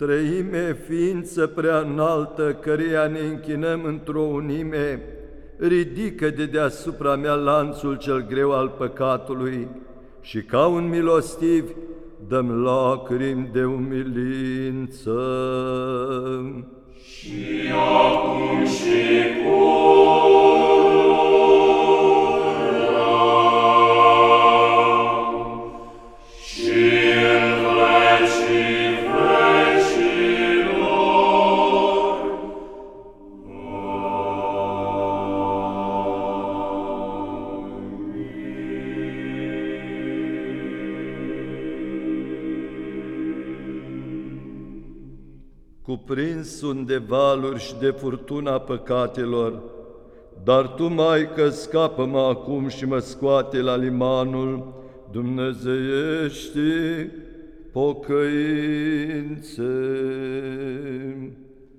Trăime, ființă prea înaltă, căreia ne închinăm într-o unime, ridică de deasupra mea lanțul cel greu al păcatului și ca un milostiv dăm lacrimi de umilință. Și acum și Cuprins sunt de valuri și de furtuna păcatelor, dar Tu, Maică, scapă-mă acum și mă scoate la limanul Dumnezeiești pocăinței.